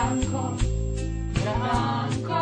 Branco, branco.